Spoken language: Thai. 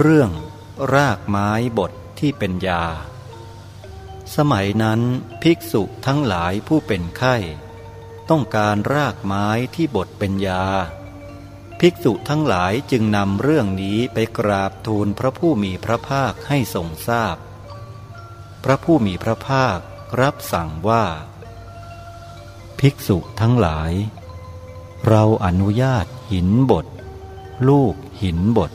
เรื่องรากไม้บทที่เป็นยา สมัยนั้นภิกษุทั้งหลายผู้เป็นไข้ ต้องการรากไม้ที่บทเป็นยา ภิกษุทั้งหลายจึงนำเรื่องนี้ไปกราบทูลพระผู้มีพระภาคให้ทรงทราบพพระผู้มีพระภาครับสั่งว่า ภิกษุทั้งหลาย เราอนุญาตหินบท ลูกหินบท